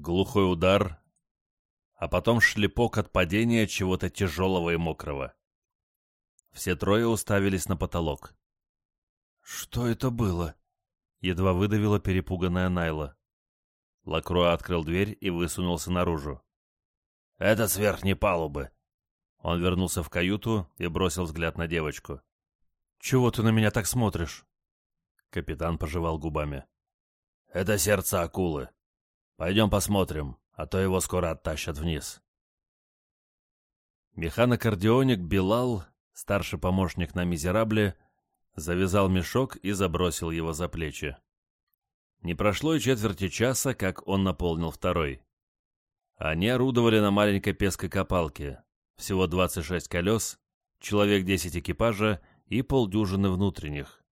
глухой удар, а потом шлепок от падения чего-то тяжелого и мокрого. Все трое уставились на потолок. «Что это было?» — едва выдавила перепуганная Найла. Лакруа открыл дверь и высунулся наружу. «Это с верхней палубы». Он вернулся в каюту и бросил взгляд на девочку. «Чего ты на меня так смотришь?» Капитан пожевал губами. «Это сердце акулы. Пойдем посмотрим, а то его скоро оттащат вниз». Механокардионик Билал, старший помощник на Мизерабле, завязал мешок и забросил его за плечи. Не прошло и четверти часа, как он наполнил второй. Они орудовали на маленькой пеской копалке. Всего 26 колес, человек 10 экипажа и полдюжины внутренних.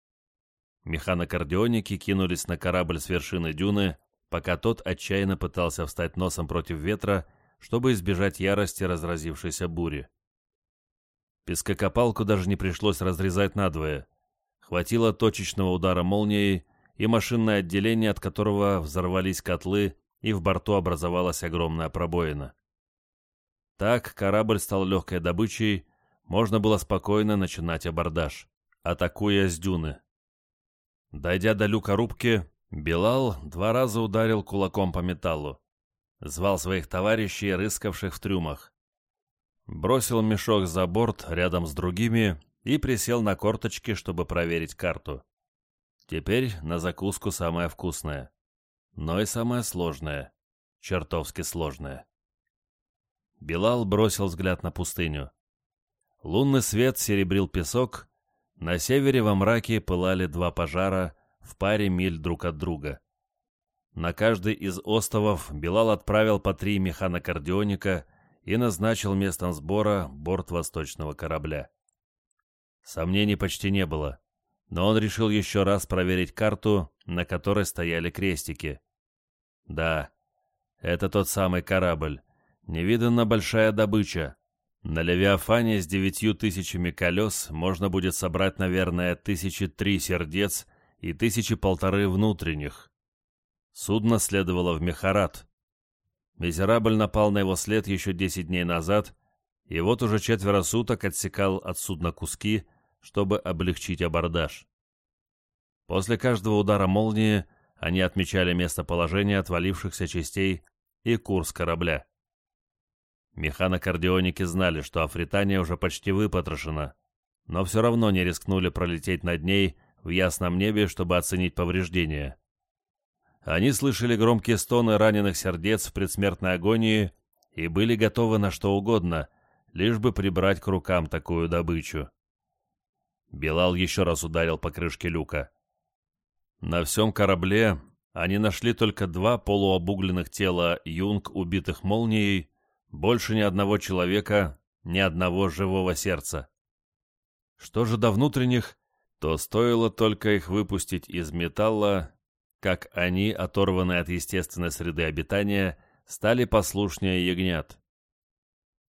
Механокардионики кинулись на корабль с вершины дюны, пока тот отчаянно пытался встать носом против ветра, чтобы избежать ярости разразившейся бури. Пескокопалку даже не пришлось разрезать надвое. Хватило точечного удара молнией и машинное отделение, от которого взорвались котлы, и в борту образовалась огромная пробоина. Так корабль стал легкой добычей, можно было спокойно начинать абордаж, атакуя с дюны. Дойдя до люка рубки, Билал два раза ударил кулаком по металлу. Звал своих товарищей, рыскавших в трюмах. Бросил мешок за борт рядом с другими и присел на корточки, чтобы проверить карту. Теперь на закуску самое вкусное. Но и самое сложное. Чертовски сложное. Билал бросил взгляд на пустыню. Лунный свет серебрил песок. На севере во мраке пылали два пожара в паре миль друг от друга. На каждый из островов Билал отправил по три механокардионика и назначил местом сбора борт восточного корабля. Сомнений почти не было, но он решил еще раз проверить карту, на которой стояли крестики. Да, это тот самый корабль, невиданно большая добыча. На Левиафане с девятью тысячами колес можно будет собрать, наверное, тысячи три сердец и тысячи полторы внутренних. Судно следовало в Мехарат. Мизерабль напал на его след еще десять дней назад, и вот уже четверо суток отсекал от судна куски, чтобы облегчить абордаж. После каждого удара молнии они отмечали местоположение отвалившихся частей и курс корабля. Механокардионики знали, что Афритания уже почти выпотрошена, но все равно не рискнули пролететь над ней в ясном небе, чтобы оценить повреждения. Они слышали громкие стоны раненых сердец в предсмертной агонии и были готовы на что угодно, лишь бы прибрать к рукам такую добычу. Билал еще раз ударил по крышке люка. На всем корабле они нашли только два полуобугленных тела юнг, убитых молнией, больше ни одного человека, ни одного живого сердца. Что же до внутренних, то стоило только их выпустить из металла, как они, оторванные от естественной среды обитания, стали послушнее ягнят.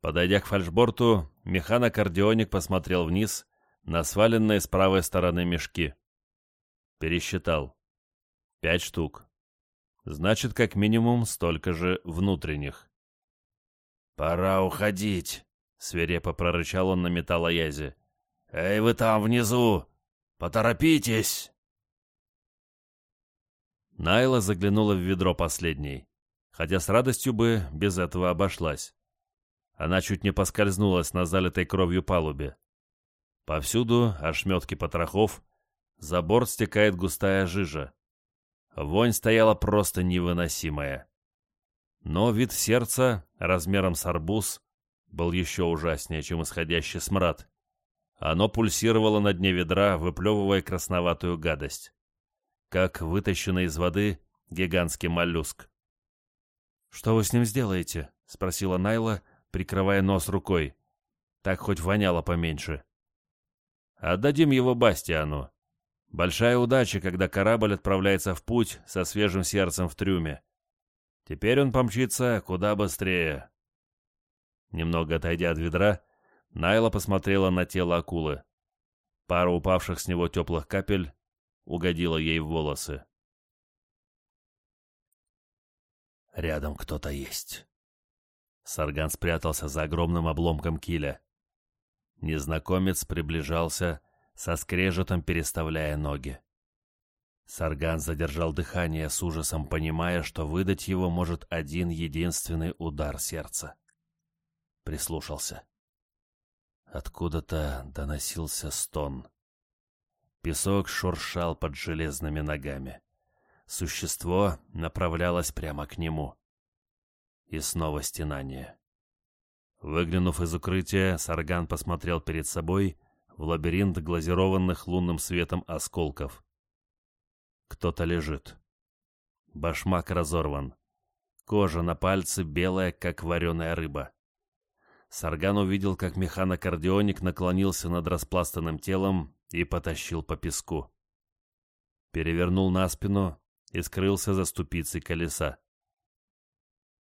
Подойдя к фальшборту, механокардионик посмотрел вниз на сваленные с правой стороны мешки. Пересчитал. Пять штук. Значит, как минимум столько же внутренних. «Пора уходить», — свирепо прорычал он на металлоязе. «Эй, вы там внизу! Поторопитесь!» Найла заглянула в ведро последней, хотя с радостью бы без этого обошлась. Она чуть не поскользнулась на залитой кровью палубе. Повсюду ошметки потрохов, за борт стекает густая жижа. Вонь стояла просто невыносимая. Но вид сердца, размером с арбуз, был еще ужаснее, чем исходящий смрад. Оно пульсировало на дне ведра, выплевывая красноватую гадость. Как вытащенный из воды гигантский моллюск. «Что вы с ним сделаете?» — спросила Найла, прикрывая нос рукой. Так хоть воняло поменьше. «Отдадим его Бастиану. Большая удача, когда корабль отправляется в путь со свежим сердцем в трюме. Теперь он помчится куда быстрее. Немного отойдя от ведра, Найла посмотрела на тело акулы. Пара упавших с него теплых капель угодила ей в волосы. Рядом кто-то есть. Сарган спрятался за огромным обломком киля. Незнакомец приближался, со скрежетом переставляя ноги. Сарган задержал дыхание с ужасом, понимая, что выдать его может один единственный удар сердца. Прислушался. Откуда-то доносился стон. Песок шуршал под железными ногами. Существо направлялось прямо к нему. И снова стенание. Выглянув из укрытия, Сарган посмотрел перед собой в лабиринт глазированных лунным светом осколков. Кто-то лежит. Башмак разорван. Кожа на пальце белая, как вареная рыба. Сарган увидел, как механокардионик наклонился над распластанным телом и потащил по песку. Перевернул на спину и скрылся за ступицей колеса.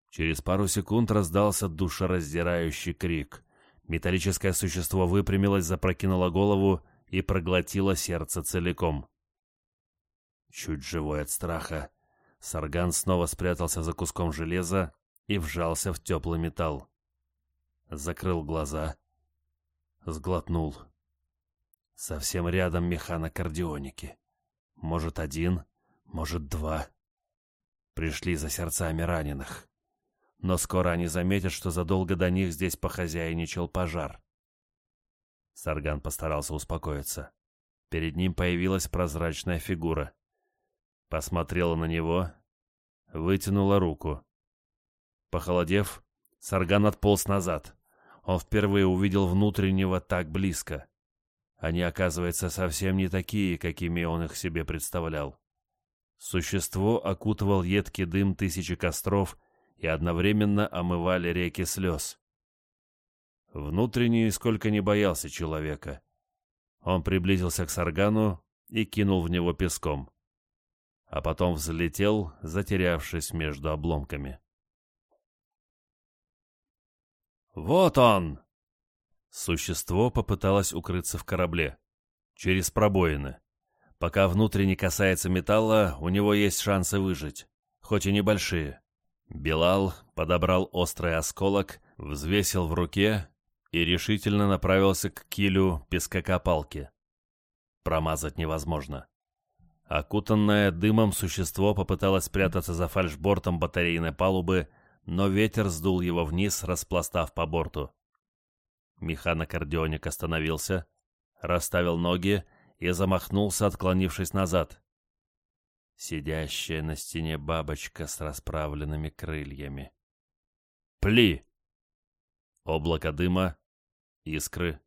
Через пару секунд раздался душераздирающий крик. Металлическое существо выпрямилось, запрокинуло голову и проглотило сердце целиком. Чуть живой от страха, Сарган снова спрятался за куском железа и вжался в теплый металл. Закрыл глаза, сглотнул. Совсем рядом механокардионики. Может, один, может, два. Пришли за сердцами раненых. Но скоро они заметят, что задолго до них здесь похозяйничал пожар. Сарган постарался успокоиться. Перед ним появилась прозрачная фигура. Посмотрела на него, вытянула руку. Похолодев, Сарган отполз назад. Он впервые увидел внутреннего так близко. Они, оказывается, совсем не такие, какими он их себе представлял. Существо окутывал едкий дым тысячи костров и одновременно омывали реки слез. Внутренний сколько не боялся человека. Он приблизился к Саргану и кинул в него песком. А потом взлетел, затерявшись между обломками. «Вот он!» Существо попыталось укрыться в корабле. Через пробоины. Пока внутренне касается металла, у него есть шансы выжить, хоть и небольшие. Билал подобрал острый осколок, взвесил в руке и решительно направился к килю пескокопалки. Промазать невозможно. Окутанное дымом существо попыталось спрятаться за фальшбортом батарейной палубы, но ветер сдул его вниз, распластав по борту. Механокардионик остановился, расставил ноги и замахнулся, отклонившись назад. Сидящая на стене бабочка с расправленными крыльями. «Пли!» Облако дыма, искры.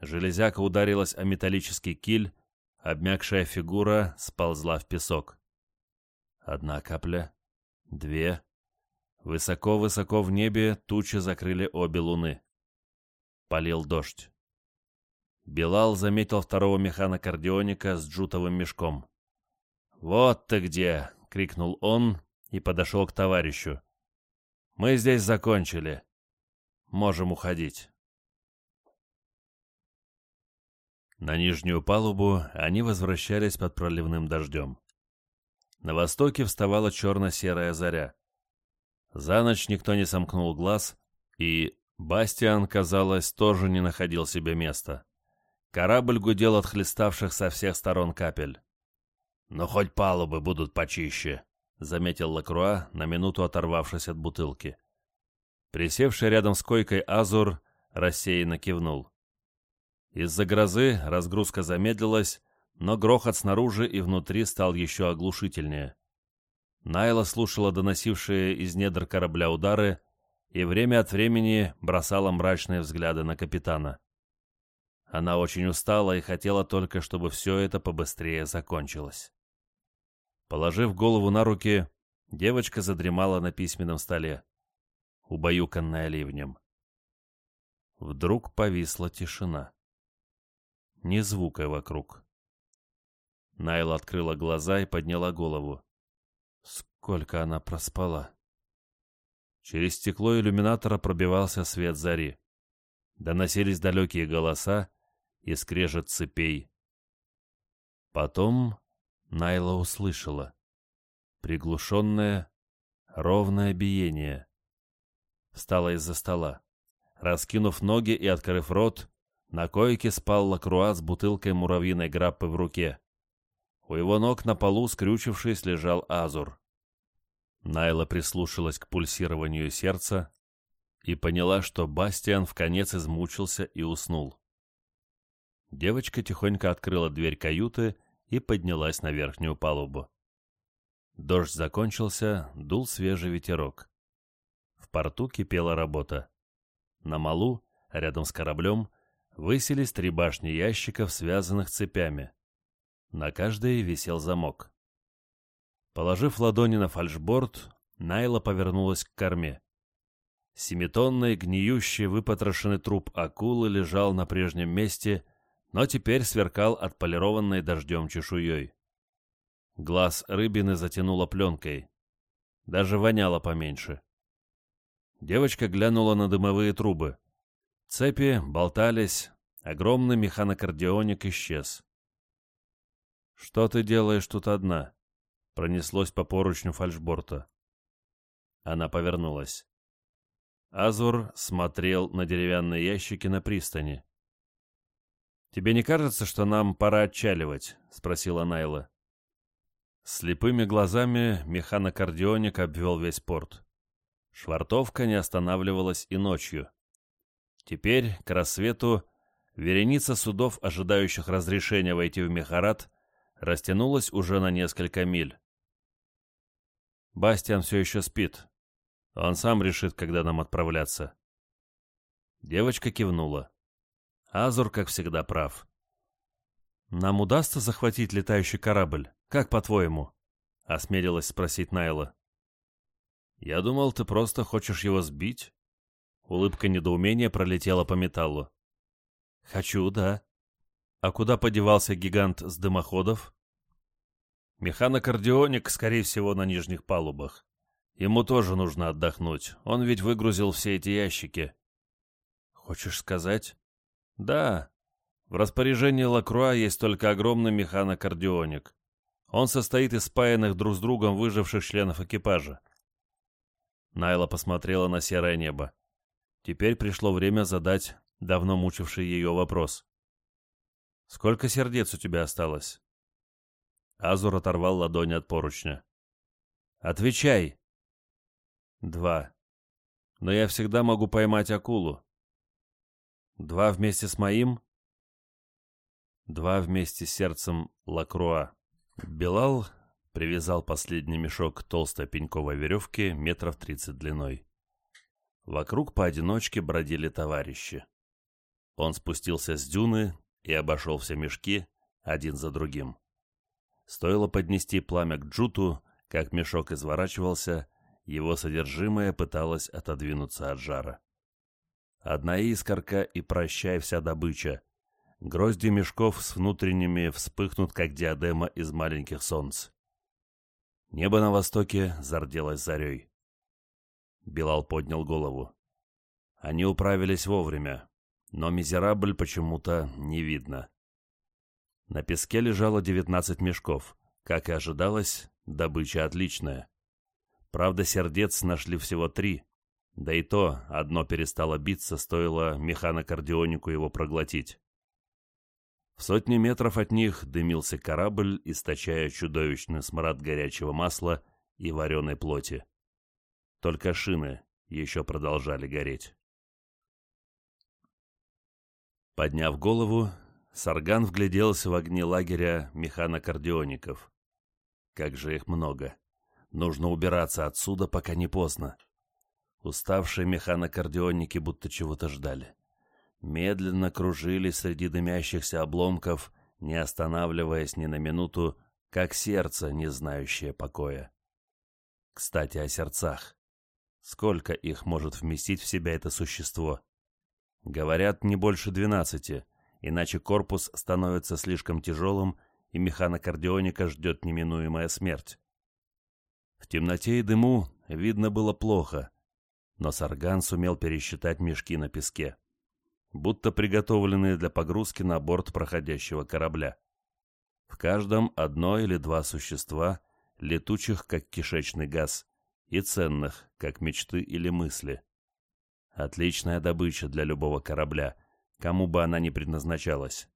Железяка ударилась о металлический киль, обмякшая фигура сползла в песок. Одна капля, две. Высоко-высоко в небе тучи закрыли обе луны. Полил дождь. Билал заметил второго механокардионика с джутовым мешком. «Вот ты где!» — крикнул он и подошел к товарищу. «Мы здесь закончили. Можем уходить». На нижнюю палубу они возвращались под проливным дождем. На востоке вставала черно-серая заря. За ночь никто не сомкнул глаз, и Бастиан, казалось, тоже не находил себе места. Корабль гудел от хлеставших со всех сторон капель. «Но хоть палубы будут почище», — заметил Лакруа, на минуту оторвавшись от бутылки. Присевший рядом с койкой Азур рассеянно кивнул. Из-за грозы разгрузка замедлилась, но грохот снаружи и внутри стал еще оглушительнее. Найла слушала доносившие из недр корабля удары и время от времени бросала мрачные взгляды на капитана. Она очень устала и хотела только, чтобы все это побыстрее закончилось. Положив голову на руки, девочка задремала на письменном столе, убаюканная ливнем. Вдруг повисла тишина. Ни звука вокруг. Найла открыла глаза и подняла голову. Сколько она проспала? Через стекло иллюминатора пробивался свет зари. Доносились далекие голоса, и скрежет цепей. Потом Найла услышала. Приглушенное, Ровное биение. Встала из-за стола. Раскинув ноги и открыв рот, на койке спал Лакруа с бутылкой муравьиной граппы в руке. У его ног на полу, скрючившись, лежал Азур. Найла прислушалась к пульсированию сердца и поняла, что Бастиан в конец измучился и уснул. Девочка тихонько открыла дверь каюты и поднялась на верхнюю палубу. Дождь закончился, дул свежий ветерок. В порту кипела работа. На малу, рядом с кораблем, высились три башни ящиков, связанных цепями. На каждой висел замок. Положив ладони на фальшборд, Найла повернулась к корме. Семитонный, гниющий, выпотрошенный труп акулы лежал на прежнем месте, но теперь сверкал отполированной дождем чешуей. Глаз рыбины затянуло пленкой. Даже воняло поменьше. Девочка глянула на дымовые трубы. Цепи болтались, огромный механокардионик исчез. «Что ты делаешь тут одна?» Пронеслось по поручню фальшборта. Она повернулась. Азур смотрел на деревянные ящики на пристани. «Тебе не кажется, что нам пора отчаливать?» — спросила Найла. Слепыми глазами механокардионик обвел весь порт. Швартовка не останавливалась и ночью. Теперь, к рассвету, вереница судов, ожидающих разрешения войти в Мехарат, растянулась уже на несколько миль. Бастиан все еще спит. Он сам решит, когда нам отправляться. Девочка кивнула. Азур, как всегда, прав. «Нам удастся захватить летающий корабль? Как по-твоему?» — осмелилась спросить Найла. «Я думал, ты просто хочешь его сбить?» Улыбка недоумения пролетела по металлу. «Хочу, да», а куда подевался гигант с дымоходов? Механокардионик, скорее всего, на нижних палубах. Ему тоже нужно отдохнуть. Он ведь выгрузил все эти ящики. Хочешь сказать? Да. В распоряжении Лакруа есть только огромный механокардионик. Он состоит из спаянных друг с другом выживших членов экипажа. Найла посмотрела на серое небо. Теперь пришло время задать давно мучивший ее вопрос. Сколько сердец у тебя осталось?» Азур оторвал ладонь от поручня. «Отвечай!» «Два. Но я всегда могу поймать акулу». «Два вместе с моим?» «Два вместе с сердцем Лакруа». Белал привязал последний мешок толстой пеньковой веревке метров тридцать длиной. Вокруг поодиночке бродили товарищи. Он спустился с дюны и обошел все мешки один за другим. Стоило поднести пламя к джуту, как мешок изворачивался, его содержимое пыталось отодвинуться от жара. Одна искорка и прощай вся добыча. Грозди мешков с внутренними вспыхнут, как диадема из маленьких солнц. Небо на востоке зарделось зарей. Билал поднял голову. Они управились вовремя но Мизерабль почему-то не видно. На песке лежало 19 мешков. Как и ожидалось, добыча отличная. Правда, сердец нашли всего три. Да и то, одно перестало биться, стоило механокардионику его проглотить. В сотни метров от них дымился корабль, источая чудовищный смрад горячего масла и вареной плоти. Только шины еще продолжали гореть. Подняв голову, Сарган вгляделся в огни лагеря механокардиоников. Как же их много. Нужно убираться отсюда, пока не поздно. Уставшие механокардионики будто чего-то ждали. Медленно кружили среди дымящихся обломков, не останавливаясь ни на минуту, как сердце, не знающее покоя. Кстати, о сердцах. Сколько их может вместить в себя это существо? Говорят, не больше двенадцати, иначе корпус становится слишком тяжелым, и механокардионика ждет неминуемая смерть. В темноте и дыму видно было плохо, но Сарган сумел пересчитать мешки на песке, будто приготовленные для погрузки на борт проходящего корабля. В каждом одно или два существа, летучих, как кишечный газ, и ценных, как мечты или мысли. Отличная добыча для любого корабля, кому бы она ни предназначалась.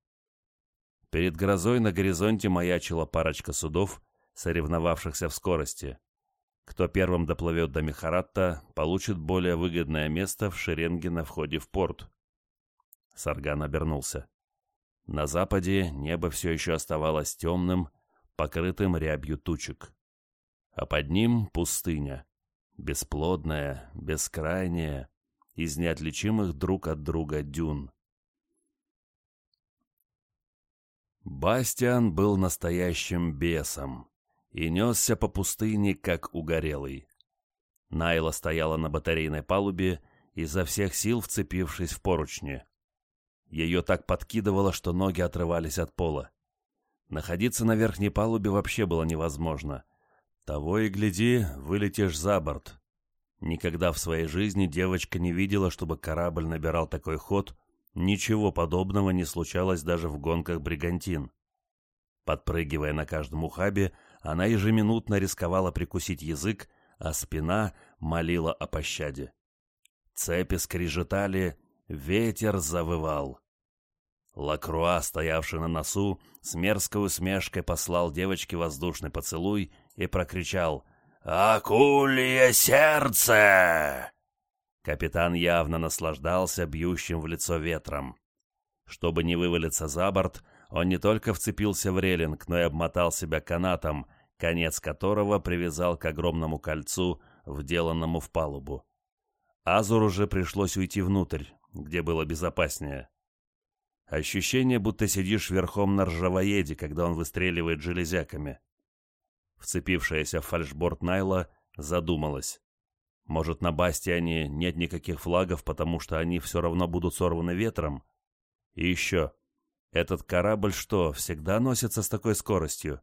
Перед грозой на горизонте маячила парочка судов, соревновавшихся в скорости. Кто первым доплывет до Мехаратта, получит более выгодное место в шеренге на входе в порт. Сарган обернулся. На западе небо все еще оставалось темным, покрытым рябью тучек. А под ним пустыня, бесплодная, бескрайняя, из неотличимых друг от друга дюн. Бастиан был настоящим бесом и несся по пустыне, как угорелый. Найла стояла на батарейной палубе, изо всех сил вцепившись в поручни. Ее так подкидывало, что ноги отрывались от пола. Находиться на верхней палубе вообще было невозможно. Того и гляди, вылетишь за борт. Никогда в своей жизни девочка не видела, чтобы корабль набирал такой ход, Ничего подобного не случалось даже в гонках «Бригантин». Подпрыгивая на каждом ухабе, она ежеминутно рисковала прикусить язык, а спина молила о пощаде. Цепи скрежетали, ветер завывал. Лакруа, стоявший на носу, с мерзкой усмешкой послал девочке воздушный поцелуй и прокричал «Акулье сердце!» Капитан явно наслаждался бьющим в лицо ветром. Чтобы не вывалиться за борт, он не только вцепился в релинг, но и обмотал себя канатом, конец которого привязал к огромному кольцу, вделанному в палубу. Азуру же пришлось уйти внутрь, где было безопаснее. Ощущение, будто сидишь верхом на ржавоеде, когда он выстреливает железяками. Вцепившаяся в фальшборд Найла задумалась. Может, на Бастиане нет никаких флагов, потому что они все равно будут сорваны ветром? И еще, этот корабль что, всегда носится с такой скоростью?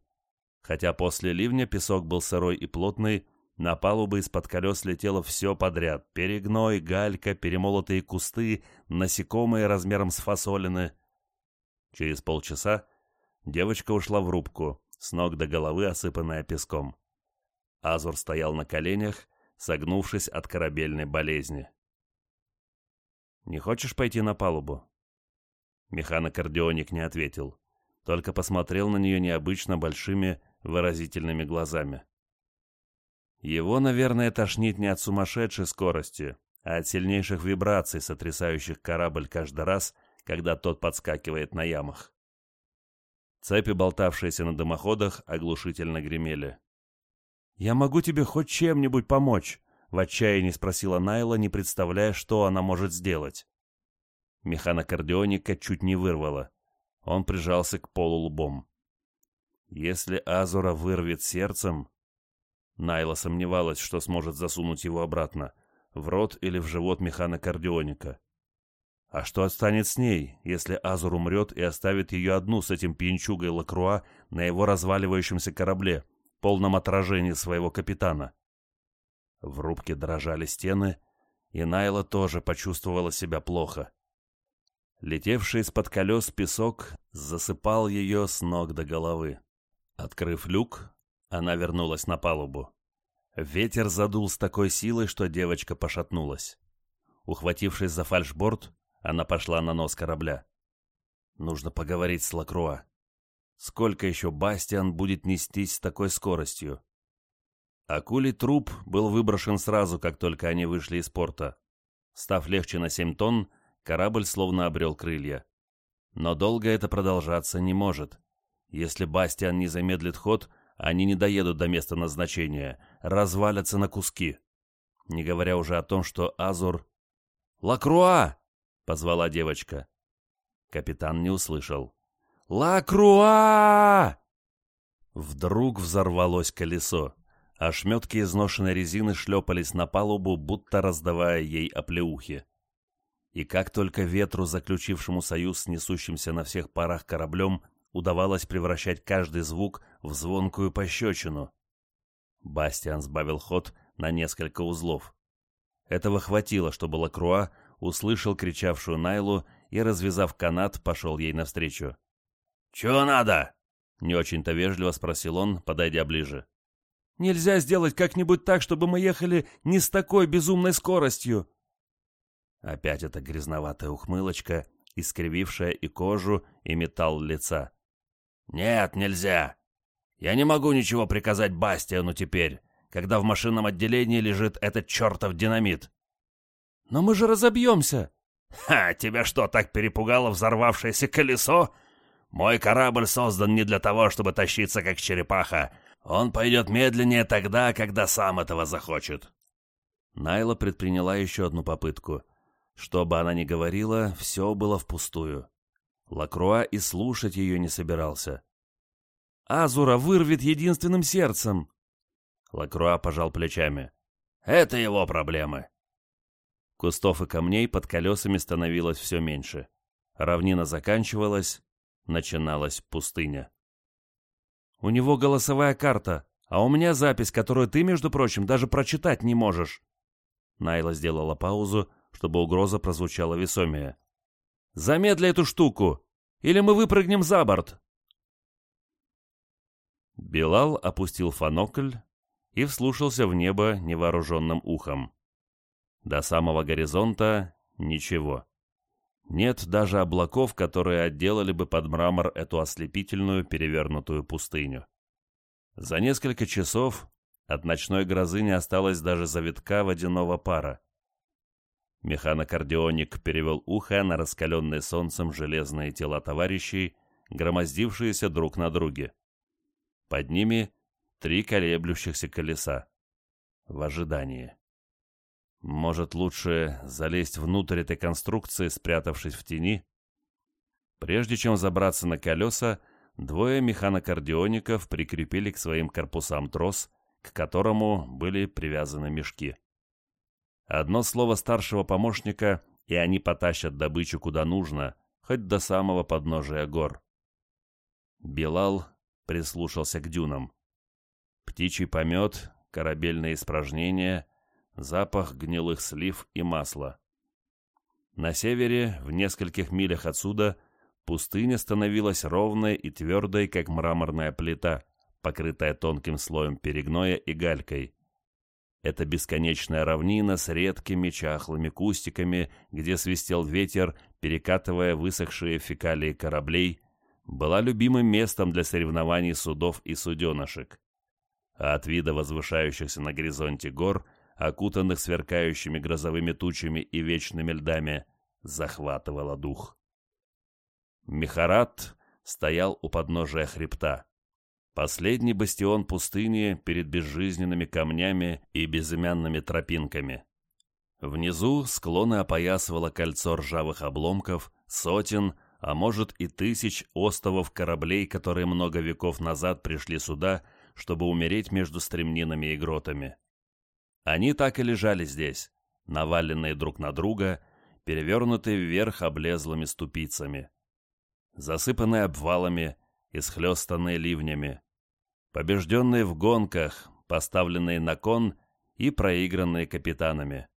Хотя после ливня песок был сырой и плотный, на палубы из-под колес летело все подряд. Перегной, галька, перемолотые кусты, насекомые размером с фасолины. Через полчаса девочка ушла в рубку, с ног до головы осыпанная песком. Азур стоял на коленях согнувшись от корабельной болезни. «Не хочешь пойти на палубу?» Механокардионик не ответил, только посмотрел на нее необычно большими выразительными глазами. Его, наверное, тошнит не от сумасшедшей скорости, а от сильнейших вибраций, сотрясающих корабль каждый раз, когда тот подскакивает на ямах. Цепи, болтавшиеся на дымоходах, оглушительно гремели. «Я могу тебе хоть чем-нибудь помочь?» — в отчаянии спросила Найла, не представляя, что она может сделать. Механокардионика чуть не вырвала. Он прижался к полу лбом. «Если Азура вырвет сердцем...» Найла сомневалась, что сможет засунуть его обратно, в рот или в живот механокардионика. А что отстанет с ней, если Азур умрет и оставит ее одну с этим пьянчугой Лакруа на его разваливающемся корабле? Полном отражении своего капитана. В рубке дрожали стены, и Найла тоже почувствовала себя плохо. Летевший из-под колес песок засыпал ее с ног до головы. Открыв люк, она вернулась на палубу. Ветер задул с такой силой, что девочка пошатнулась. Ухватившись за фальшборд, она пошла на нос корабля. Нужно поговорить с Лакруа. Сколько еще Бастиан будет нестись с такой скоростью? Акулий труп был выброшен сразу, как только они вышли из порта. Став легче на 7 тонн, корабль словно обрел крылья. Но долго это продолжаться не может. Если Бастиан не замедлит ход, они не доедут до места назначения, развалятся на куски. Не говоря уже о том, что Азур... «Лакруа!» — позвала девочка. Капитан не услышал. «Лакруа!» Вдруг взорвалось колесо. Ошметки изношенной резины шлепались на палубу, будто раздавая ей оплеухи. И как только ветру, заключившему союз с несущимся на всех парах кораблем, удавалось превращать каждый звук в звонкую пощечину. Бастиан сбавил ход на несколько узлов. Этого хватило, чтобы Лакруа услышал кричавшую Найлу и, развязав канат, пошел ей навстречу. «Чего надо?» — не очень-то вежливо спросил он, подойдя ближе. Нельзя сделать как-нибудь так, чтобы мы ехали не с такой безумной скоростью?» Опять эта грязноватая ухмылочка, искривившая и кожу, и металл лица. «Нет, нельзя. Я не могу ничего приказать Бастиану теперь, когда в машинном отделении лежит этот чертов динамит». «Но мы же разобьемся!» «Ха, тебя что, так перепугало взорвавшееся колесо? Мой корабль создан не для того, чтобы тащиться как черепаха. Он пойдет медленнее тогда, когда сам этого захочет». Найла предприняла еще одну попытку. Что бы она ни говорила, все было впустую. Лакруа и слушать ее не собирался. «Азура вырвет единственным сердцем!» Лакруа пожал плечами. «Это его проблемы. Кустов и камней под колесами становилось все меньше. Равнина заканчивалась, начиналась пустыня. «У него голосовая карта, а у меня запись, которую ты, между прочим, даже прочитать не можешь». Найла сделала паузу, чтобы угроза прозвучала весомее. «Замедли эту штуку, или мы выпрыгнем за борт!» Билал опустил фонокль и вслушался в небо невооруженным ухом. До самого горизонта ничего. Нет даже облаков, которые отделали бы под мрамор эту ослепительную перевернутую пустыню. За несколько часов от ночной грозы не осталось даже завитка водяного пара. Механокардионик перевел ухо на раскаленные солнцем железные тела товарищей, громоздившиеся друг на друге. Под ними три колеблющихся колеса. В ожидании. Может, лучше залезть внутрь этой конструкции, спрятавшись в тени? Прежде чем забраться на колеса, двое механокардиоников прикрепили к своим корпусам трос, к которому были привязаны мешки. Одно слово старшего помощника, и они потащат добычу куда нужно, хоть до самого подножия гор. Билал прислушался к дюнам. Птичий помет, корабельные испражнения — запах гнилых слив и масла. На севере, в нескольких милях отсюда, пустыня становилась ровной и твердой, как мраморная плита, покрытая тонким слоем перегноя и галькой. Это бесконечная равнина с редкими чахлыми кустиками, где свистел ветер, перекатывая высохшие фекалии кораблей, была любимым местом для соревнований судов и суденышек. А от вида возвышающихся на горизонте гор – окутанных сверкающими грозовыми тучами и вечными льдами, захватывало дух. Мехарат стоял у подножия хребта. Последний бастион пустыни перед безжизненными камнями и безымянными тропинками. Внизу склоны опоясывало кольцо ржавых обломков, сотен, а может и тысяч остовов кораблей, которые много веков назад пришли сюда, чтобы умереть между стремнинами и гротами. Они так и лежали здесь, наваленные друг на друга, перевернутые вверх облезлыми ступицами, засыпанные обвалами, исхлестанные ливнями, побежденные в гонках, поставленные на кон и проигранные капитанами,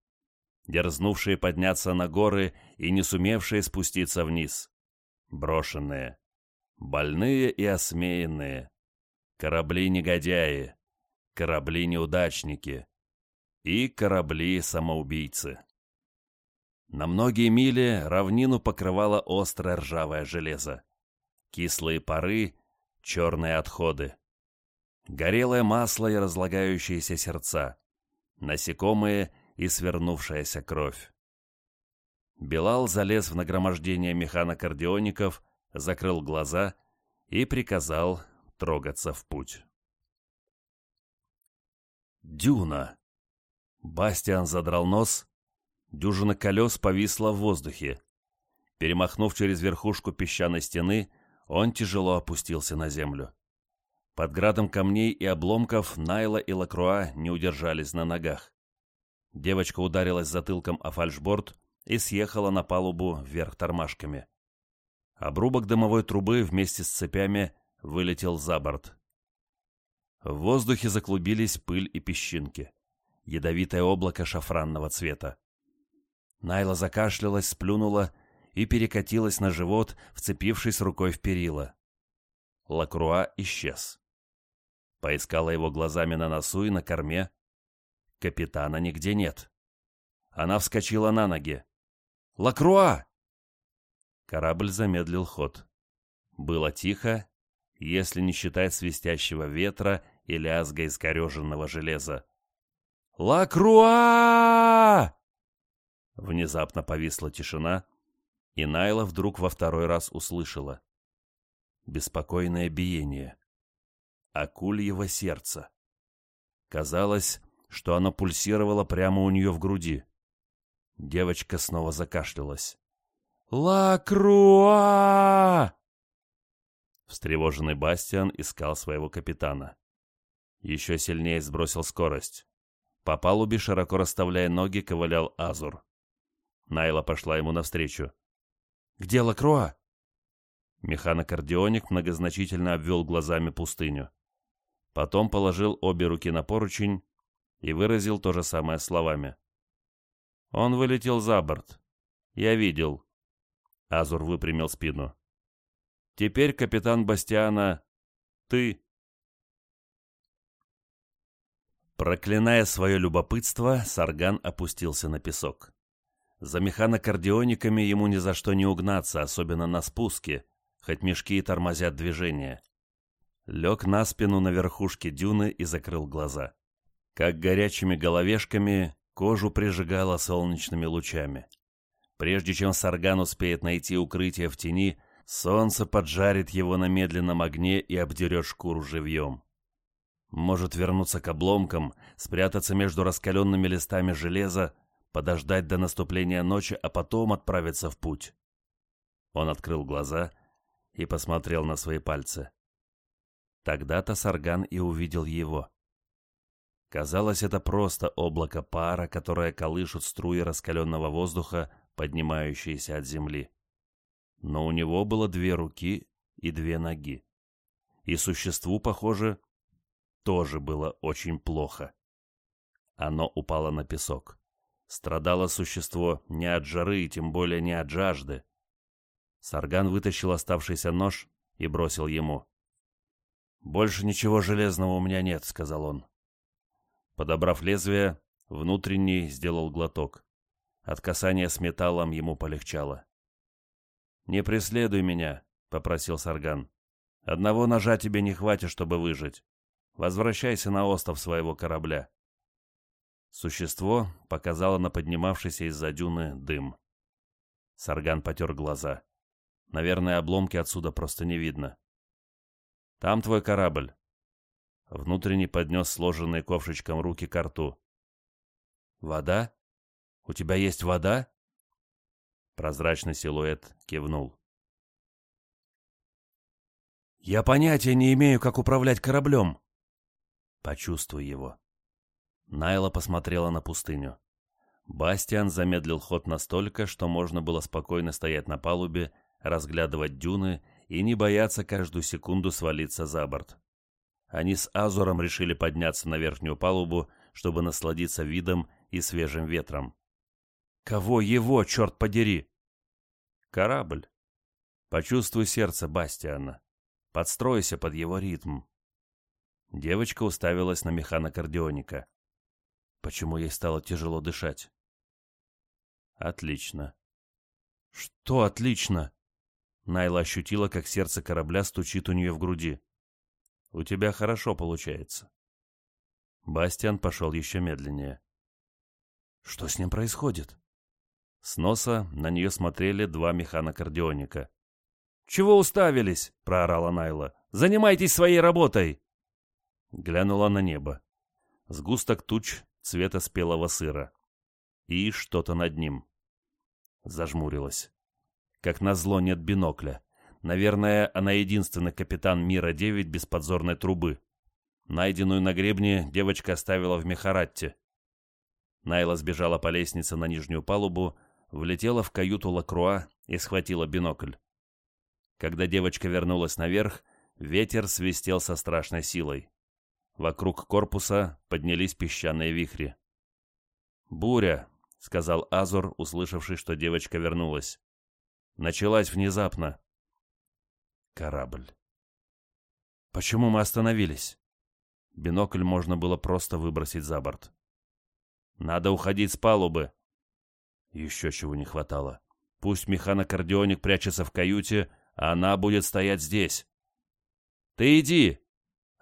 дерзнувшие подняться на горы и не сумевшие спуститься вниз, брошенные, больные и осмеянные, корабли-негодяи, корабли-неудачники, и корабли-самоубийцы. На многие мили равнину покрывало острое ржавое железо. Кислые пары, черные отходы. Горелое масло и разлагающиеся сердца. Насекомые и свернувшаяся кровь. Белал залез в нагромождение механокардиоников, закрыл глаза и приказал трогаться в путь. Дюна. Бастиан задрал нос. Дюжина колес повисла в воздухе. Перемахнув через верхушку песчаной стены, он тяжело опустился на землю. Под градом камней и обломков Найла и Лакруа не удержались на ногах. Девочка ударилась затылком о фальшборд и съехала на палубу вверх тормашками. Обрубок дымовой трубы вместе с цепями вылетел за борт. В воздухе заклубились пыль и песчинки ядовитое облако шафранного цвета. Найла закашлялась, сплюнула и перекатилась на живот, вцепившись рукой в перила. Лакруа исчез. Поискала его глазами на носу и на корме. Капитана нигде нет. Она вскочила на ноги. «Лакруа!» Корабль замедлил ход. Было тихо, если не считать свистящего ветра и лязга искореженного железа. «Лакруа!» Внезапно повисла тишина, и Найла вдруг во второй раз услышала. Беспокойное биение. Акульего сердца. Казалось, что оно пульсировало прямо у нее в груди. Девочка снова закашлялась. «Лакруа!» Встревоженный Бастиан искал своего капитана. Еще сильнее сбросил скорость. По палубе, широко расставляя ноги, ковылял Азур. Найла пошла ему навстречу. «Где Лакруа?» Механокардионик многозначительно обвел глазами пустыню. Потом положил обе руки на поручень и выразил то же самое словами. «Он вылетел за борт. Я видел». Азур выпрямил спину. «Теперь, капитан Бастиана, ты...» Проклиная свое любопытство, Сарган опустился на песок. За механокардиониками ему ни за что не угнаться, особенно на спуске, хоть мешки и тормозят движение. Лег на спину на верхушке дюны и закрыл глаза. Как горячими головешками кожу прижигало солнечными лучами. Прежде чем Сарган успеет найти укрытие в тени, солнце поджарит его на медленном огне и обдерет шкуру живьем. Может вернуться к обломкам, спрятаться между раскаленными листами железа, подождать до наступления ночи, а потом отправиться в путь. Он открыл глаза и посмотрел на свои пальцы. Тогда-то Сарган и увидел его. Казалось, это просто облако пара, которое колышут струи раскаленного воздуха, поднимающиеся от земли. Но у него было две руки и две ноги. И существу, похоже, тоже было очень плохо. Оно упало на песок. Страдало существо не от жары и тем более не от жажды. Сарган вытащил оставшийся нож и бросил ему. «Больше ничего железного у меня нет», — сказал он. Подобрав лезвие, внутренний сделал глоток. От касания с металлом ему полегчало. «Не преследуй меня», — попросил Сарган. «Одного ножа тебе не хватит, чтобы выжить. Возвращайся на остров своего корабля». Существо показало на поднимавшийся из-за дюны дым. Сарган потер глаза. Наверное, обломки отсюда просто не видно. «Там твой корабль». Внутренний поднес сложенные ковшичком руки к рту. «Вода? У тебя есть вода?» Прозрачный силуэт кивнул. «Я понятия не имею, как управлять кораблем». «Почувствуй его». Найла посмотрела на пустыню. Бастиан замедлил ход настолько, что можно было спокойно стоять на палубе, разглядывать дюны и не бояться каждую секунду свалиться за борт. Они с Азуром решили подняться на верхнюю палубу, чтобы насладиться видом и свежим ветром. «Кого его, черт подери?» «Корабль. Почувствуй сердце Бастиана. Подстройся под его ритм». Девочка уставилась на механокардионика. Почему ей стало тяжело дышать? Отлично. Что отлично? Найла ощутила, как сердце корабля стучит у нее в груди. У тебя хорошо получается. Бастиан пошел еще медленнее. Что с ним происходит? С носа на нее смотрели два механокардионика. «Чего уставились?» — проорала Найла. «Занимайтесь своей работой!» Глянула на небо. Сгусток туч цвета спелого сыра. И что-то над ним. Зажмурилась. Как назло нет бинокля. Наверное, она единственный капитан Мира-9 без подзорной трубы. Найденную на гребне девочка оставила в Мехаратте. Найла сбежала по лестнице на нижнюю палубу, влетела в каюту Лакруа и схватила бинокль. Когда девочка вернулась наверх, ветер свистел со страшной силой. Вокруг корпуса поднялись песчаные вихри. «Буря», — сказал Азур, услышавший, что девочка вернулась. «Началась внезапно». «Корабль». «Почему мы остановились?» Бинокль можно было просто выбросить за борт. «Надо уходить с палубы!» Еще чего не хватало. Пусть механокардионик прячется в каюте, а она будет стоять здесь. «Ты иди,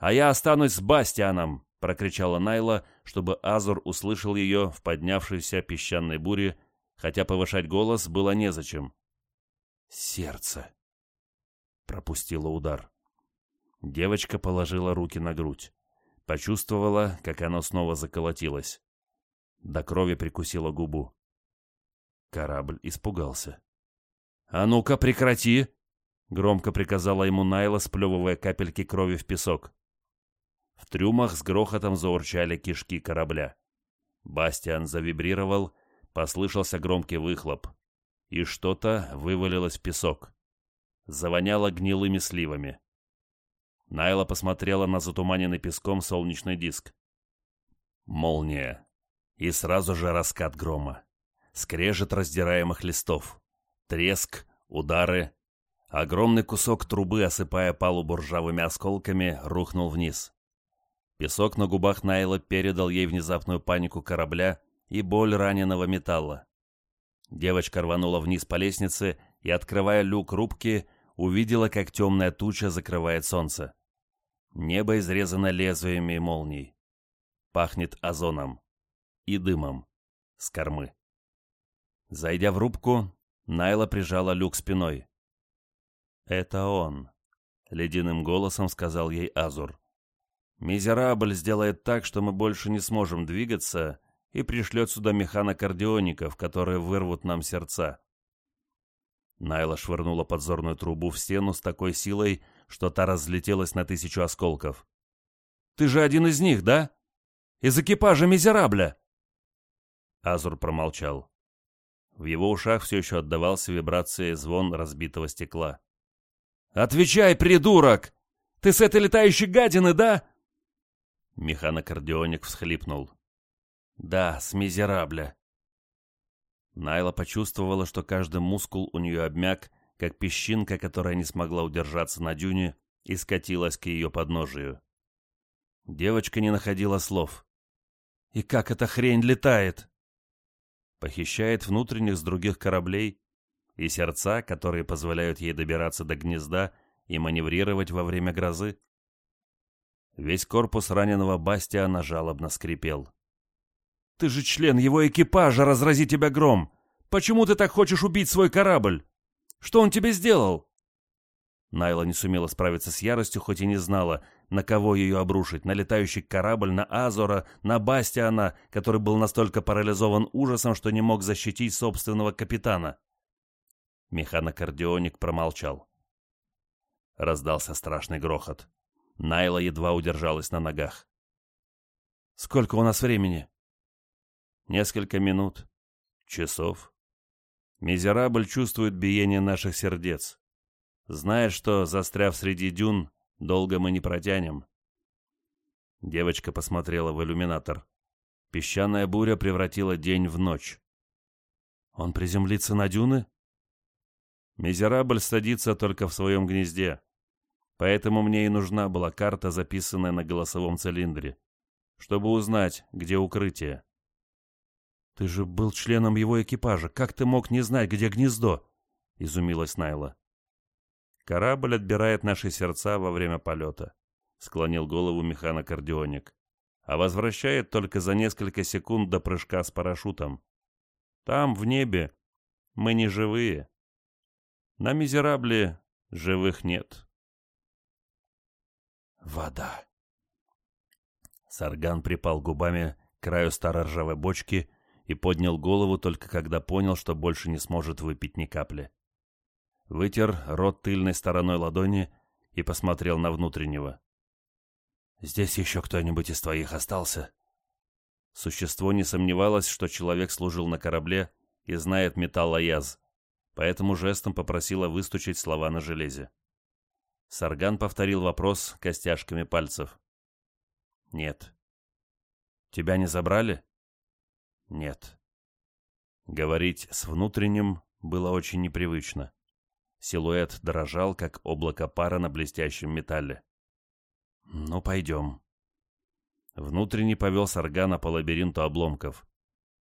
а я останусь с Бастианом!» — прокричала Найла, чтобы Азур услышал ее в поднявшейся песчаной буре, хотя повышать голос было незачем. «Сердце!» — пропустила удар. Девочка положила руки на грудь. Почувствовала, как оно снова заколотилось. До крови прикусила губу. Корабль испугался. «А ну-ка, прекрати!» — громко приказала ему Найла, сплевывая капельки крови в песок. В трюмах с грохотом заурчали кишки корабля. Бастиан завибрировал, послышался громкий выхлоп, и что-то вывалилось в песок. Завоняло гнилыми сливами. Найла посмотрела на затуманенный песком солнечный диск. Молния. И сразу же раскат грома. Скрежет раздираемых листов. Треск, удары. Огромный кусок трубы, осыпая палубу ржавыми осколками, рухнул вниз. Песок на губах Найла передал ей внезапную панику корабля и боль раненого металла. Девочка рванула вниз по лестнице и, открывая люк рубки, увидела, как темная туча закрывает солнце. Небо изрезано лезвиями молний. Пахнет озоном и дымом с кормы. Зайдя в рубку, Найла прижала люк спиной. «Это он», — ледяным голосом сказал ей Азур. «Мизерабль сделает так, что мы больше не сможем двигаться и пришлет сюда механокардиоников, которые вырвут нам сердца. Найла швырнула подзорную трубу в стену с такой силой, что та разлетелась на тысячу осколков. «Ты же один из них, да? Из экипажа Мизерабля!» Азур промолчал. В его ушах все еще отдавался вибрация звон разбитого стекла. «Отвечай, придурок! Ты с этой летающей гадины, да?» Механокардионик всхлипнул. «Да, с мизерабля». Найла почувствовала, что каждый мускул у нее обмяк, как песчинка, которая не смогла удержаться на дюне и скатилась к ее подножию. Девочка не находила слов. «И как эта хрень летает?» Похищает внутренних с других кораблей и сердца, которые позволяют ей добираться до гнезда и маневрировать во время грозы. Весь корпус раненого Бастиана жалобно скрипел. Ты же член его экипажа, разрази тебя гром! Почему ты так хочешь убить свой корабль? Что он тебе сделал?» Найла не сумела справиться с яростью, хоть и не знала, на кого ее обрушить, на летающий корабль, на Азора, на Бастиана, который был настолько парализован ужасом, что не мог защитить собственного капитана. Механокардионик промолчал. Раздался страшный грохот. Найла едва удержалась на ногах. «Сколько у нас времени?» Несколько минут. Часов. Мизерабль чувствует биение наших сердец. Знает, что, застряв среди дюн, долго мы не протянем. Девочка посмотрела в иллюминатор. Песчаная буря превратила день в ночь. Он приземлится на дюны? Мизерабль садится только в своем гнезде. Поэтому мне и нужна была карта, записанная на голосовом цилиндре, чтобы узнать, где укрытие. «Ты же был членом его экипажа. Как ты мог не знать, где гнездо?» — изумилась Найла. «Корабль отбирает наши сердца во время полета», — склонил голову механокардионик. «А возвращает только за несколько секунд до прыжка с парашютом. Там, в небе, мы не живые. На Мизерабле живых нет». «Вода». Сарган припал губами к краю старой ржавой бочки и поднял голову только когда понял, что больше не сможет выпить ни капли. Вытер рот тыльной стороной ладони и посмотрел на внутреннего. «Здесь еще кто-нибудь из твоих остался?» Существо не сомневалось, что человек служил на корабле и знает металлояз, поэтому жестом попросила выстучить слова на железе. Сарган повторил вопрос костяшками пальцев. «Нет». «Тебя не забрали?» Нет. Говорить с внутренним было очень непривычно. Силуэт дрожал, как облако пара на блестящем металле. «Ну, пойдем». Внутренне повел Саргана по лабиринту обломков.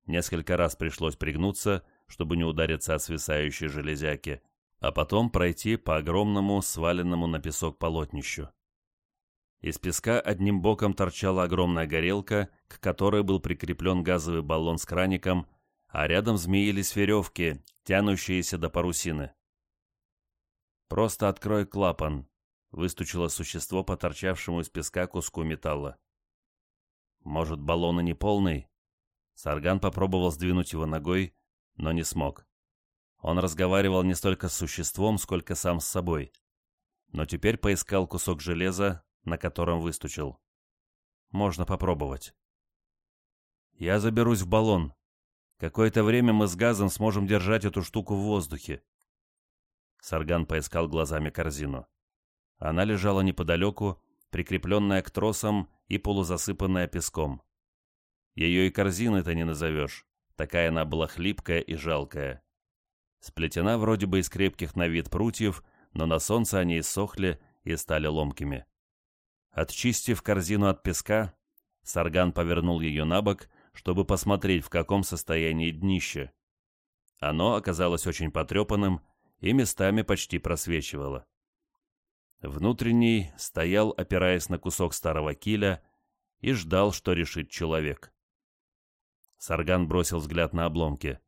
Несколько раз пришлось пригнуться, чтобы не удариться от свисающей железяки, а потом пройти по огромному, сваленному на песок полотнищу. Из песка одним боком торчала огромная горелка, к которой был прикреплен газовый баллон с краником, а рядом змеились веревки, тянущиеся до парусины. «Просто открой клапан», — выстучило существо по торчавшему из песка куску металла. «Может, баллон и не полный?» Сарган попробовал сдвинуть его ногой, но не смог. Он разговаривал не столько с существом, сколько сам с собой. Но теперь поискал кусок железа, на котором выстучил. Можно попробовать. «Я заберусь в баллон», Какое-то время мы с газом сможем держать эту штуку в воздухе. Сарган поискал глазами корзину. Она лежала неподалеку, прикрепленная к тросам и полузасыпанная песком. Ее и корзиной-то не назовешь, такая она была хлипкая и жалкая. Сплетена вроде бы из крепких на вид прутьев, но на солнце они иссохли и стали ломкими. Отчистив корзину от песка, Сарган повернул ее на бок чтобы посмотреть, в каком состоянии днище. Оно оказалось очень потрепанным и местами почти просвечивало. Внутренний стоял, опираясь на кусок старого киля, и ждал, что решит человек. Сарган бросил взгляд на обломки.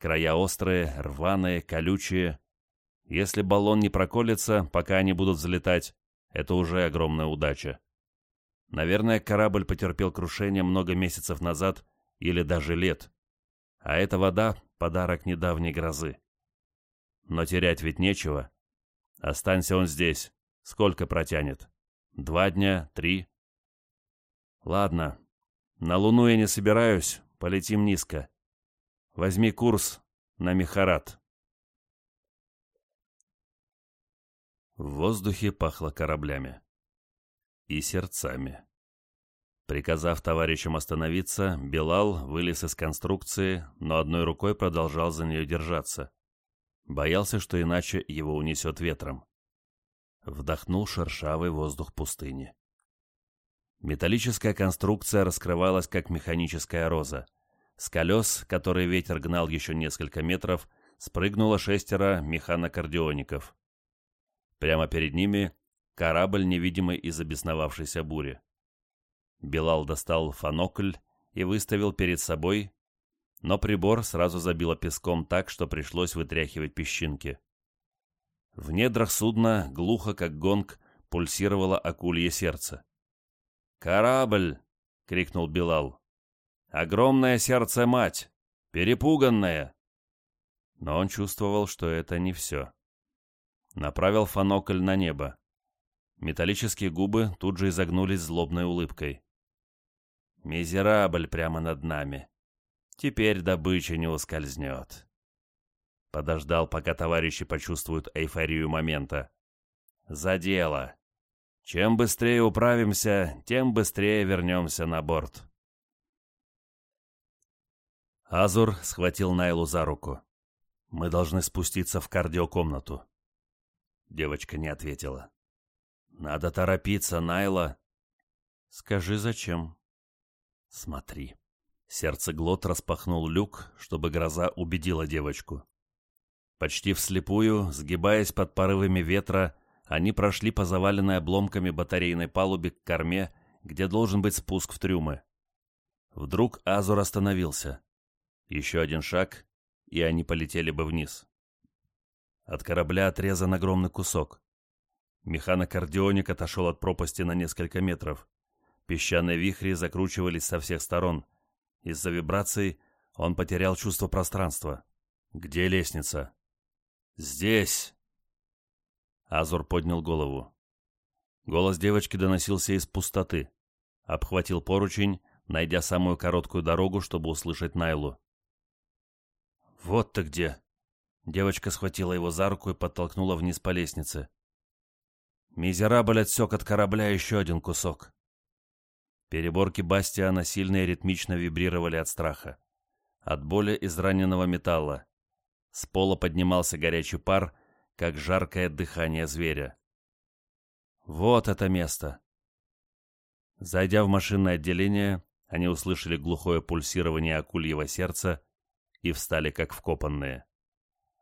Края острые, рваные, колючие. Если баллон не проколется, пока они будут взлетать, это уже огромная удача. Наверное, корабль потерпел крушение много месяцев назад или даже лет. А эта вода — подарок недавней грозы. Но терять ведь нечего. Останься он здесь. Сколько протянет? Два дня? Три? Ладно. На Луну я не собираюсь. Полетим низко. Возьми курс на Мехарат. В воздухе пахло кораблями и сердцами. Приказав товарищам остановиться, Белал вылез из конструкции, но одной рукой продолжал за нее держаться. Боялся, что иначе его унесет ветром. Вдохнул шершавый воздух пустыни. Металлическая конструкция раскрывалась, как механическая роза. С колес, которые ветер гнал еще несколько метров, спрыгнуло шестеро механокардиоников. Прямо перед ними Корабль, невидимый из обесновавшейся бури. Билал достал фонокль и выставил перед собой, но прибор сразу забило песком так, что пришлось вытряхивать песчинки. В недрах судна, глухо как гонг, пульсировало акулье сердце. «Корабль!» — крикнул Билал. «Огромное сердце мать! Перепуганное!» Но он чувствовал, что это не все. Направил фонокль на небо. Металлические губы тут же изогнулись злобной улыбкой. «Мизерабль прямо над нами. Теперь добыча не ускользнет». Подождал, пока товарищи почувствуют эйфорию момента. «За дело. Чем быстрее управимся, тем быстрее вернемся на борт». Азур схватил Найлу за руку. «Мы должны спуститься в кардиокомнату». Девочка не ответила. «Надо торопиться, Найла!» «Скажи, зачем?» «Смотри». Сердце Глот распахнул люк, чтобы гроза убедила девочку. Почти вслепую, сгибаясь под порывами ветра, они прошли по заваленной обломками батарейной палубе к корме, где должен быть спуск в трюмы. Вдруг Азур остановился. Еще один шаг, и они полетели бы вниз. От корабля отрезан огромный кусок. Механокардионик отошел от пропасти на несколько метров. Песчаные вихри закручивались со всех сторон. Из-за вибраций он потерял чувство пространства. «Где лестница?» «Здесь!» Азур поднял голову. Голос девочки доносился из пустоты. Обхватил поручень, найдя самую короткую дорогу, чтобы услышать Найлу. «Вот ты где!» Девочка схватила его за руку и подтолкнула вниз по лестнице. Мизерабль отсек от корабля еще один кусок. Переборки Бастиана сильно и ритмично вибрировали от страха. От боли израненного металла. С пола поднимался горячий пар, как жаркое дыхание зверя. Вот это место. Зайдя в машинное отделение, они услышали глухое пульсирование акульего сердца и встали как вкопанные.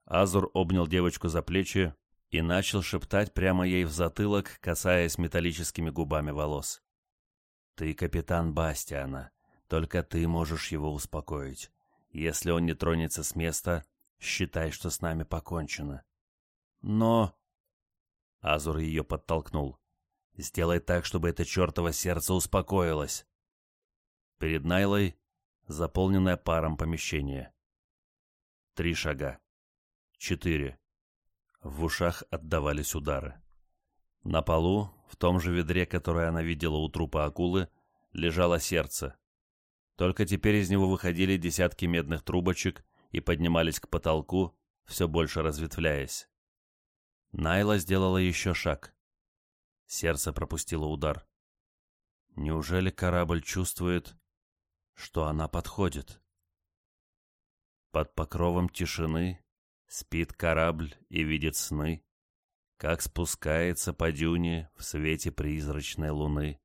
Азур обнял девочку за плечи и начал шептать прямо ей в затылок, касаясь металлическими губами волос. «Ты капитан Бастиана, только ты можешь его успокоить. Если он не тронется с места, считай, что с нами покончено». «Но...» Азур ее подтолкнул. «Сделай так, чтобы это чертово сердце успокоилось». Перед Найлой заполненное паром помещение. Три шага. Четыре. В ушах отдавались удары. На полу, в том же ведре, которое она видела у трупа акулы, лежало сердце. Только теперь из него выходили десятки медных трубочек и поднимались к потолку, все больше разветвляясь. Найла сделала еще шаг. Сердце пропустило удар. Неужели корабль чувствует, что она подходит? Под покровом тишины спит корабль и видит сны, как спускается по дюне в свете призрачной луны.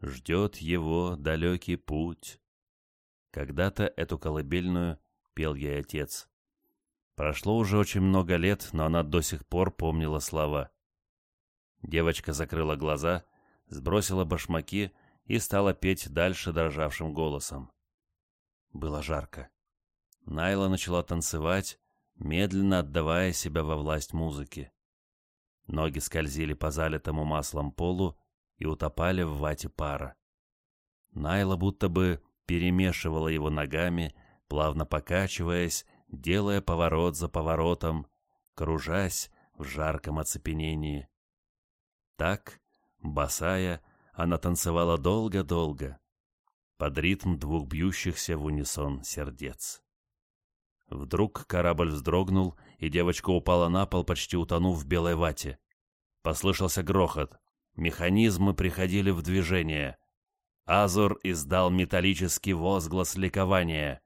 Ждет его далекий путь. Когда-то эту колыбельную пел ей отец. Прошло уже очень много лет, но она до сих пор помнила слова. Девочка закрыла глаза, сбросила башмаки и стала петь дальше дрожавшим голосом. Было жарко. Найла начала танцевать, медленно отдавая себя во власть музыки. Ноги скользили по залитому маслом полу и утопали в вате пара. Найла будто бы перемешивала его ногами, плавно покачиваясь, делая поворот за поворотом, кружась в жарком оцепенении. Так, босая, она танцевала долго-долго, под ритм двух бьющихся в унисон сердец. Вдруг корабль вздрогнул, и девочка упала на пол, почти утонув в белой вате. Послышался грохот. Механизмы приходили в движение. Азур издал металлический возглас ликования.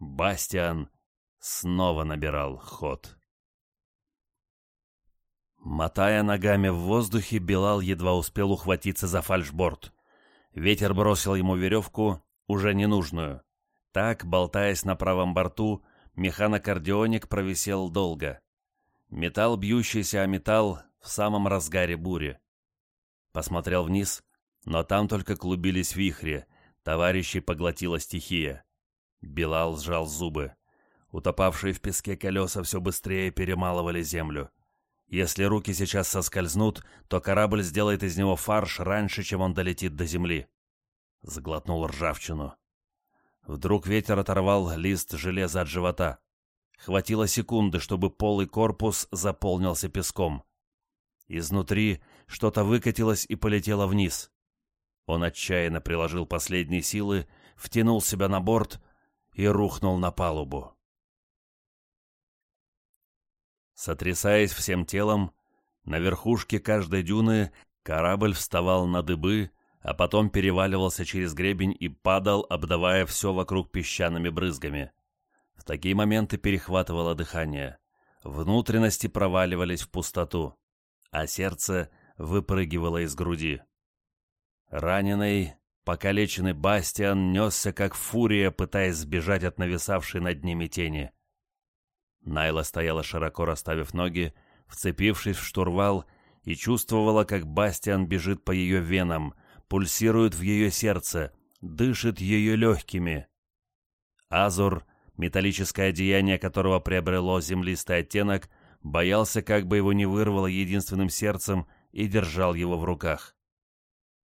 Бастиан снова набирал ход. Мотая ногами в воздухе, Белал едва успел ухватиться за фальшборд. Ветер бросил ему веревку, уже ненужную. Так, болтаясь на правом борту, Механокардионик провисел долго. Металл, бьющийся о металл, в самом разгаре бури. Посмотрел вниз, но там только клубились вихри, товарищей поглотила стихия. Билал сжал зубы. Утопавшие в песке колеса все быстрее перемалывали землю. Если руки сейчас соскользнут, то корабль сделает из него фарш раньше, чем он долетит до земли. Сглотнул ржавчину. Вдруг ветер оторвал лист железа от живота. Хватило секунды, чтобы полый корпус заполнился песком. Изнутри что-то выкатилось и полетело вниз. Он отчаянно приложил последние силы, втянул себя на борт и рухнул на палубу. Сотрясаясь всем телом, на верхушке каждой дюны корабль вставал на дыбы, а потом переваливался через гребень и падал, обдавая все вокруг песчаными брызгами. В такие моменты перехватывало дыхание. Внутренности проваливались в пустоту, а сердце выпрыгивало из груди. Раненый, покалеченный Бастиан несся как фурия, пытаясь сбежать от нависавшей над ними тени. Найла стояла широко расставив ноги, вцепившись в штурвал, и чувствовала, как Бастиан бежит по ее венам — пульсирует в ее сердце, дышит ее легкими. Азур, металлическое одеяние которого приобрело землистый оттенок, боялся, как бы его не вырвало единственным сердцем, и держал его в руках.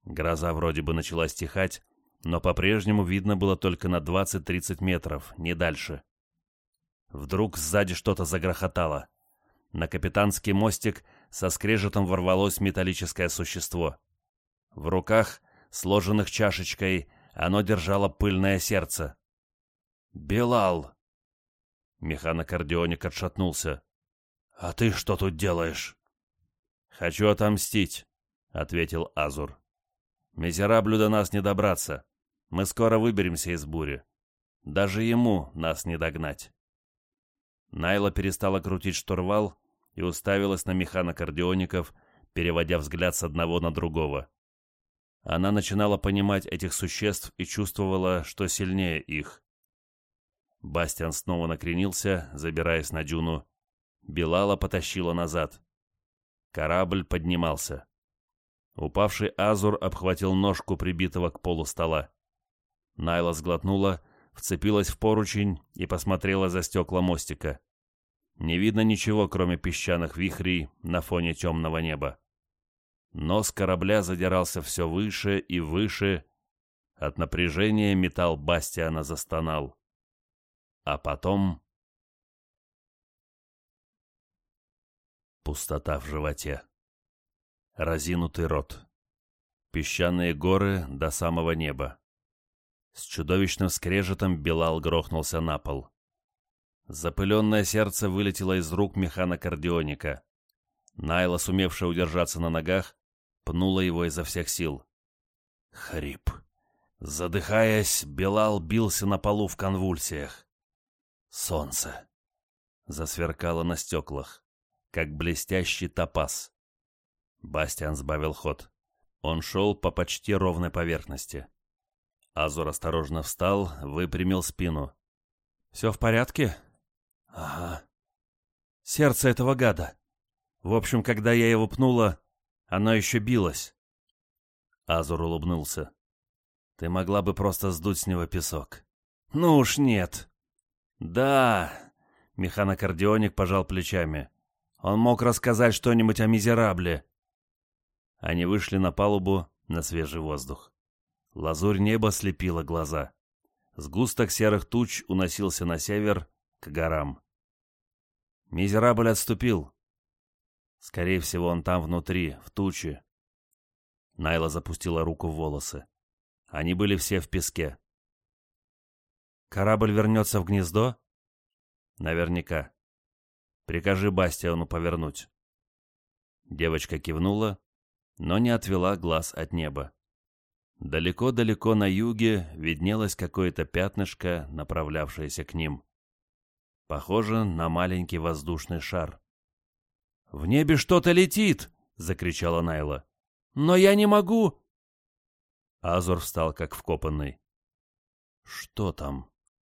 Гроза вроде бы начала стихать, но по-прежнему видно было только на 20-30 метров, не дальше. Вдруг сзади что-то загрохотало. На капитанский мостик со скрежетом ворвалось металлическое существо — в руках, сложенных чашечкой, оно держало пыльное сердце. «Белал!» Механокардионик отшатнулся. «А ты что тут делаешь?» «Хочу отомстить», — ответил Азур. «Мизераблю до нас не добраться. Мы скоро выберемся из бури. Даже ему нас не догнать». Найла перестала крутить штурвал и уставилась на механокардиоников, переводя взгляд с одного на другого. Она начинала понимать этих существ и чувствовала, что сильнее их. Бастиан снова накренился, забираясь на дюну. Белала потащила назад. Корабль поднимался. Упавший Азур обхватил ножку прибитого к полу стола. Найла сглотнула, вцепилась в поручень и посмотрела за стекла мостика. Не видно ничего, кроме песчаных вихрей на фоне темного неба. Нос корабля задирался все выше и выше. От напряжения металл Бастиана застонал. А потом... Пустота в животе. Разинутый рот. Песчаные горы до самого неба. С чудовищным скрежетом Белал грохнулся на пол. Запыленное сердце вылетело из рук механокардионика. Найла, сумевшая удержаться на ногах, пнула его изо всех сил. Хрип. Задыхаясь, Белал бился на полу в конвульсиях. Солнце. Засверкало на стеклах, как блестящий топаз. Бастиан сбавил ход. Он шел по почти ровной поверхности. Азур осторожно встал, выпрямил спину. «Все в порядке?» «Ага. Сердце этого гада. В общем, когда я его пнула, оно еще билось». Азур улыбнулся. «Ты могла бы просто сдуть с него песок». «Ну уж нет». «Да», — механокардионик пожал плечами. «Он мог рассказать что-нибудь о Мизерабле». Они вышли на палубу на свежий воздух. Лазурь неба слепила глаза. Сгусток серых туч уносился на север, к горам. Мизерабль отступил. Скорее всего, он там внутри, в туче. Найла запустила руку в волосы. Они были все в песке. «Корабль вернется в гнездо?» «Наверняка. Прикажи Бастиону повернуть». Девочка кивнула, но не отвела глаз от неба. Далеко-далеко на юге виднелось какое-то пятнышко, направлявшееся к ним. Похоже на маленький воздушный шар. «В небе что-то летит!» — закричала Найла. «Но я не могу!» Азур встал как вкопанный. «Что там?»